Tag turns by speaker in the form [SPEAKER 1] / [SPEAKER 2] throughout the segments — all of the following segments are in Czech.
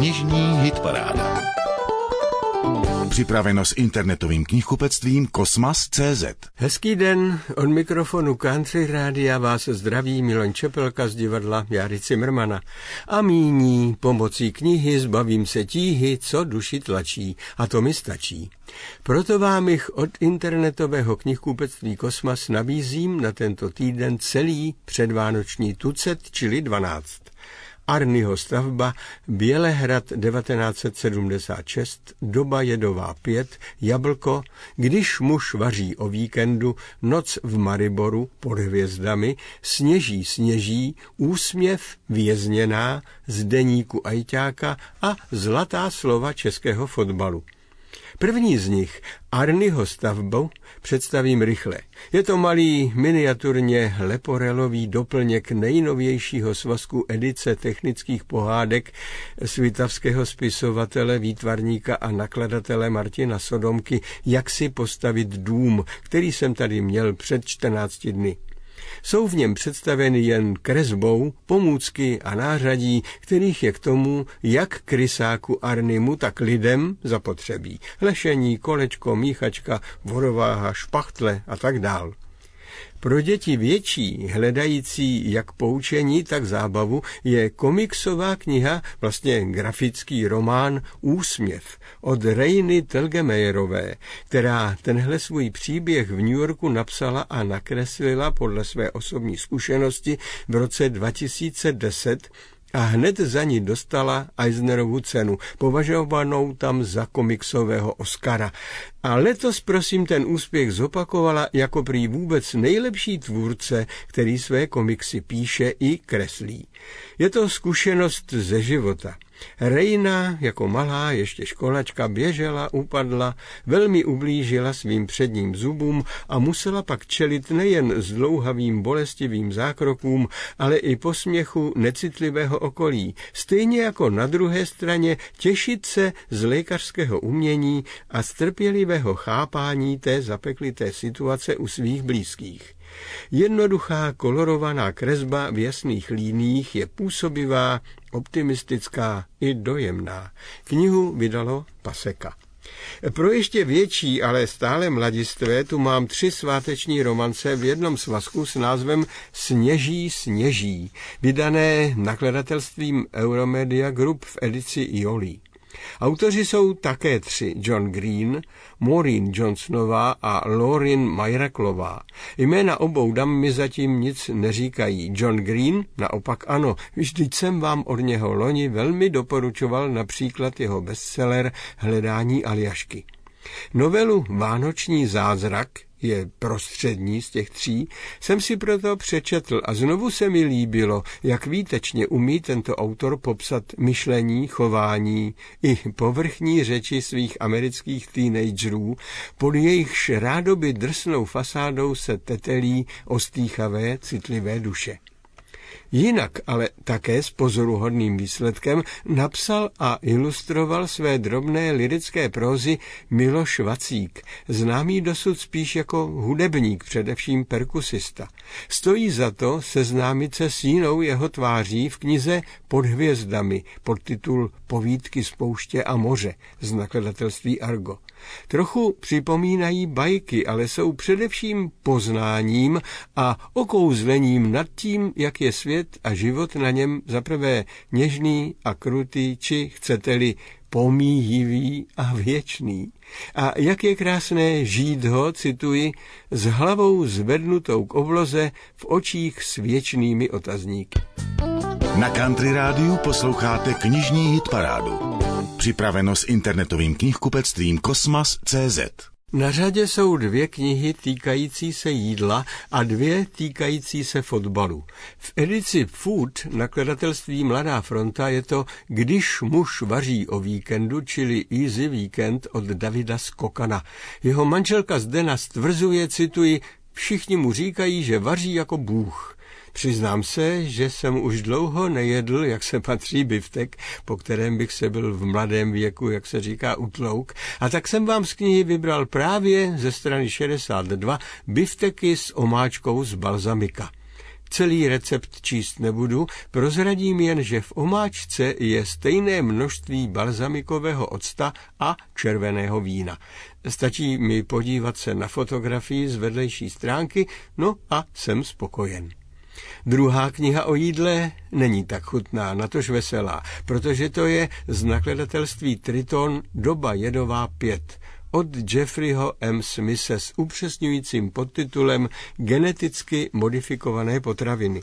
[SPEAKER 1] Knižní hitparáda. Připraveno s internetovým knihkupectvím Kosmas.cz
[SPEAKER 2] Hezký den, od mikrofonu Country Rádia vás zdraví Milan Čepelka z divadla Jary Cimrmana. A míní, pomocí knihy zbavím se tíhy, co duši tlačí, a to mi stačí. Proto vám jich od internetového knihkupectví Kosmas nabízím na tento týden celý předvánoční tucet, čili 12. Arnyho stavba, Bělehrad 1976, doba jedová 5, jablko, když muž vaří o víkendu, noc v Mariboru pod hvězdami, sněží, sněží, úsměv vězněná z deníku Ajťáka a zlatá slova českého fotbalu. První z nich, Arnyho stavbu, představím rychle. Je to malý miniaturně leporelový doplněk nejnovějšího svazku edice technických pohádek svitavského spisovatele, výtvarníka a nakladatele Martina Sodomky Jak si postavit dům, který jsem tady měl před 14 dny. Jsou v něm představeny jen kresbou pomůcky a nářadí, kterých je k tomu jak krysáku Arnimu, tak lidem zapotřebí. Lešení, kolečko, míchačka, vodováha, špachtle a tak dál. Pro děti větší, hledající jak poučení, tak zábavu, je komiksová kniha, vlastně grafický román Úsměv od Reiny Telgemejerové, která tenhle svůj příběh v New Yorku napsala a nakreslila podle své osobní zkušenosti v roce 2010 a hned za ní dostala Eisnerovu cenu, považovanou tam za komiksového Oscara. A letos prosím ten úspěch zopakovala jako prý vůbec nejlepší tvůrce, který své komiksy píše i kreslí. Je to zkušenost ze života. Rejna jako malá ještě školačka běžela, upadla, velmi ublížila svým předním zubům a musela pak čelit nejen zdlouhavým bolestivým zákrokům, ale i posměchu necitlivého okolí, stejně jako na druhé straně těšit se z lékařského umění a z trpělivého chápání té zapeklité situace u svých blízkých. Jednoduchá kolorovaná kresba v jasných líních je působivá, optimistická i dojemná. Knihu vydalo Paseka. Pro ještě větší, ale stále mladistvé tu mám tři sváteční romance v jednom svazku s názvem Sněží, sněží, vydané nakladatelstvím Euromedia Group v edici Ioli. Autoři jsou také tři, John Green, Maureen Johnsonová a Lauren Majraklová. Jména obou dam mi zatím nic neříkají. John Green naopak ano, vždyť jsem vám od něho loni velmi doporučoval například jeho bestseller Hledání Aljašky. Novelu Vánoční zázrak je prostřední z těch tří, jsem si proto přečetl a znovu se mi líbilo, jak výtečně umí tento autor popsat myšlení, chování i povrchní řeči svých amerických teenagerů, pod jejichž rádoby drsnou fasádou se tetelí ostýchavé, citlivé duše. Jinak ale také s pozoruhodným výsledkem napsal a ilustroval své drobné lirické prózy Miloš Vacík, známý dosud spíš jako hudebník, především perkusista. Stojí za to seznámit se s jinou jeho tváří v knize Pod hvězdami pod titul Povídky z pouště a moře z nakladatelství Argo. Trochu připomínají bajky, ale jsou především poznáním a okouzlením nad tím, jak je svět a život na něm zaprvé něžný a krutý, či chcete-li pomíjivý a věčný. A jak je krásné žít ho, cituji, s hlavou zvednutou k obloze v očích s věčnými otazníky.
[SPEAKER 1] Na Country Rádiu posloucháte knižní hitparádu. Připraveno s internetovým knihkupectvím Kosmas.cz.
[SPEAKER 2] Na řadě jsou dvě knihy týkající se jídla a dvě týkající se fotbalu. V edici Food nakladatelství Mladá fronta je to Když muž vaří o víkendu, čili Easy Weekend od Davida Skokana. Jeho manželka Zdena stvrzuje, cituji, všichni mu říkají, že vaří jako bůh. Přiznám se, že jsem už dlouho nejedl, jak se patří biftek, po kterém bych se byl v mladém věku, jak se říká, utlouk. A tak jsem vám z knihy vybral právě ze strany 62 bifteky s omáčkou z balzamika. Celý recept číst nebudu, prozradím jen, že v omáčce je stejné množství balzamikového octa a červeného vína. Stačí mi podívat se na fotografii z vedlejší stránky, no a jsem spokojen. Druhá kniha o jídle není tak chutná, natož veselá, protože to je z nakladatelství Triton Doba jedová 5 od Jeffreyho M. Smithe s upřesňujícím podtitulem Geneticky modifikované potraviny.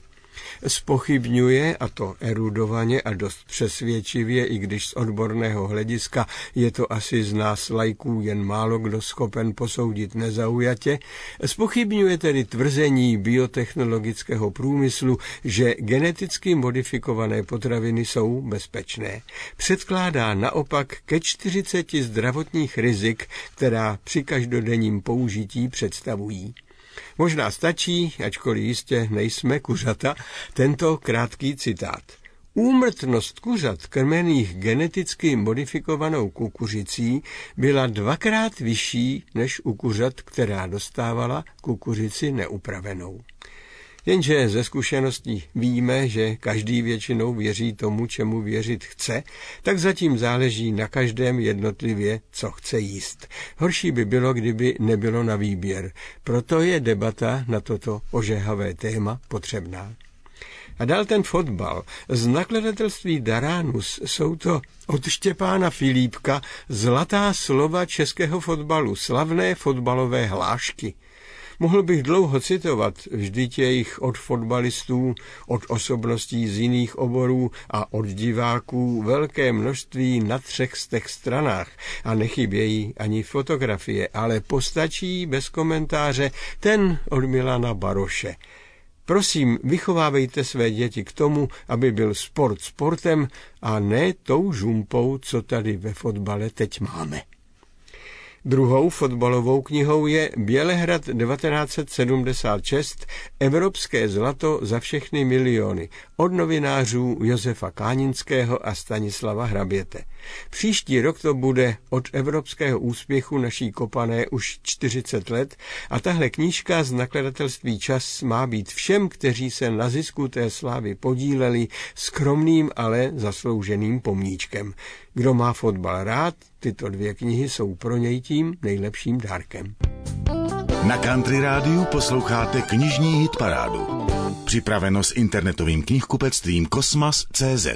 [SPEAKER 2] Spochybňuje, a to erudovaně a dost přesvědčivě, i když z odborného hlediska je to asi z nás lajků jen málo kdo schopen posoudit nezaujatě, spochybňuje tedy tvrzení biotechnologického průmyslu, že geneticky modifikované potraviny jsou bezpečné. Předkládá naopak ke 40 zdravotních rizik, která při každodenním použití představují. Možná stačí, ačkoliv jistě nejsme kuřata, tento krátký citát. Úmrtnost kuřat krmených geneticky modifikovanou kukuřicí byla dvakrát vyšší než u kuřat, která dostávala kukuřici neupravenou. Jenže ze zkušeností víme, že každý většinou věří tomu, čemu věřit chce, tak zatím záleží na každém jednotlivě, co chce jíst. Horší by bylo, kdyby nebylo na výběr. Proto je debata na toto ožehavé téma potřebná. A dal ten fotbal. Z nakladatelství Daránus jsou to od Štěpána Filipka zlatá slova českého fotbalu, slavné fotbalové hlášky. Mohl bych dlouho citovat, vždyť je jich od fotbalistů, od osobností z jiných oborů a od diváků velké množství na třech z těch stranách a nechybějí ani fotografie, ale postačí bez komentáře ten od Milana Baroše. Prosím, vychovávejte své děti k tomu, aby byl sport sportem a ne tou žumpou, co tady ve fotbale teď máme. Druhou fotbalovou knihou je Bělehrad 1976 Evropské zlato za všechny miliony od novinářů Josefa Káninského a Stanislava Hraběte. Příští rok to bude od evropského úspěchu naší kopané už 40 let a tahle knížka z nakladatelství Čas má být všem, kteří se na zisku té slávy podíleli, skromným, ale zaslouženým pomníčkem. Kdo má fotbal rád, tyto dvě knihy jsou pro něj tím nejlepším dárkem.
[SPEAKER 1] Na Country Rádiu posloucháte knižní hitparádu. Připraveno s internetovým knihkupectvím Kosmas.cz.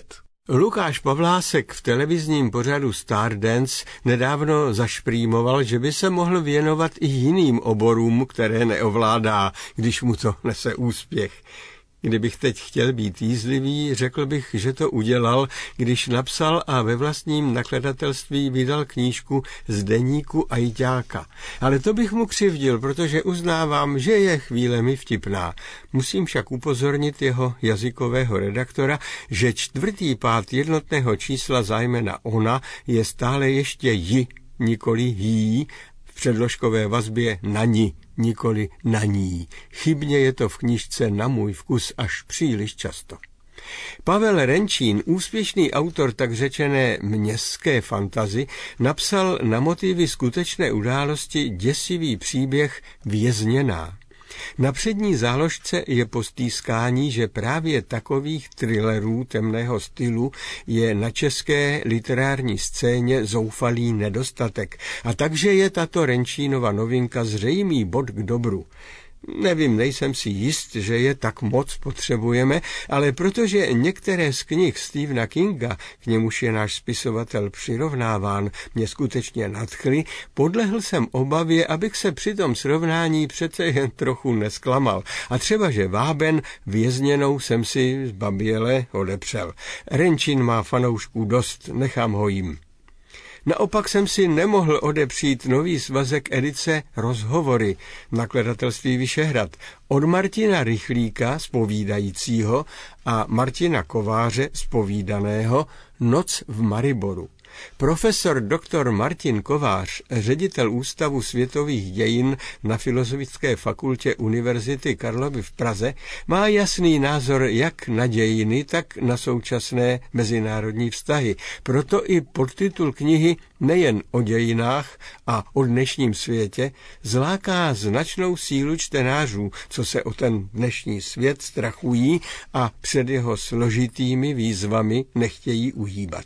[SPEAKER 2] Lukáš Pavlásek v televizním pořadu Stardance nedávno zašprýmoval, že by se mohl věnovat i jiným oborům, které neovládá, když mu to nese úspěch. Kdybych teď chtěl být jízlivý, řekl bych, že to udělal, když napsal a ve vlastním nakladatelství vydal knížku z deníku Ajťáka. Ale to bych mu křivdil, protože uznávám, že je chvílemi vtipná. Musím však upozornit jeho jazykového redaktora, že čtvrtý pát jednotného čísla zájmena ona je stále ještě ji, nikoli jí, v předložkové vazbě na ní nikoli na ní. Chybně je to v knižce na můj vkus až příliš často. Pavel Renčín, úspěšný autor tak řečené městské fantazy, napsal na motivy skutečné události děsivý příběh Vězněná. Na přední záložce je postýskání, že právě takových thrillerů temného stylu je na české literární scéně zoufalý nedostatek. A takže je tato Renčínova novinka zřejmý bod k dobru. Nevím, nejsem si jist, že je tak moc potřebujeme, ale protože některé z knih Stephena Kinga, k němuž je náš spisovatel přirovnáván, mě skutečně nadchly, podlehl jsem obavě, abych se při tom srovnání přece jen trochu nesklamal. A třeba, že váben vězněnou jsem si z baběle odepřel. Renčin má fanoušků dost, nechám ho jim. Naopak jsem si nemohl odepřít nový svazek edice Rozhovory nakladatelství Vyšehrad od Martina Rychlíka, spovídajícího, a Martina Kováře, spovídaného, Noc v Mariboru. Profesor dr. Martin Kovář, ředitel Ústavu světových dějin na Filozofické fakultě Univerzity Karlovy v Praze, má jasný názor jak na dějiny, tak na současné mezinárodní vztahy. Proto i podtitul knihy nejen o dějinách a o dnešním světě zláká značnou sílu čtenářů, co se o ten dnešní svět strachují a před jeho složitými výzvami nechtějí uhýbat.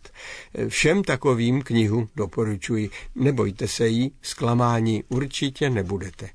[SPEAKER 2] Všem takovým knihu doporučuji. Nebojte se jí, zklamání určitě nebudete.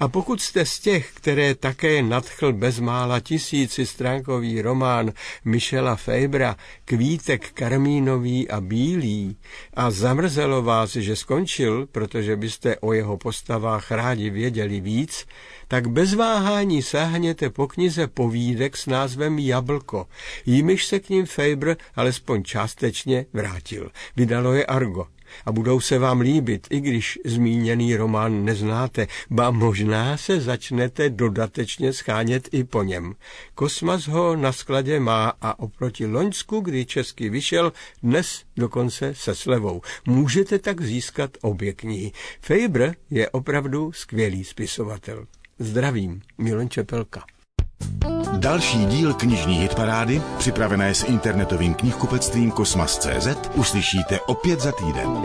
[SPEAKER 2] A pokud jste z těch, které také nadchl bezmála tisíci stránkový román Michela Febra Kvítek karmínový a bílý a zamrzelo vás, že skončil, protože byste o jeho postavách rádi věděli víc, tak bez váhání sáhněte po knize povídek s názvem Jablko. Jímiž se k ním Faber alespoň částečně vrátil. Vydalo je Argo a budou se vám líbit, i když zmíněný román neznáte, ba možná se začnete dodatečně schánět i po něm. Kosmas ho na skladě má a oproti Loňsku, kdy česky vyšel, dnes dokonce se slevou. Můžete tak získat obě knihy. Faber je opravdu skvělý spisovatel. Zdravím, Milan Čepelka.
[SPEAKER 1] Další díl knižní hitparády, připravené s internetovým knihkupectvím Kosmas.cz, uslyšíte opět za týden.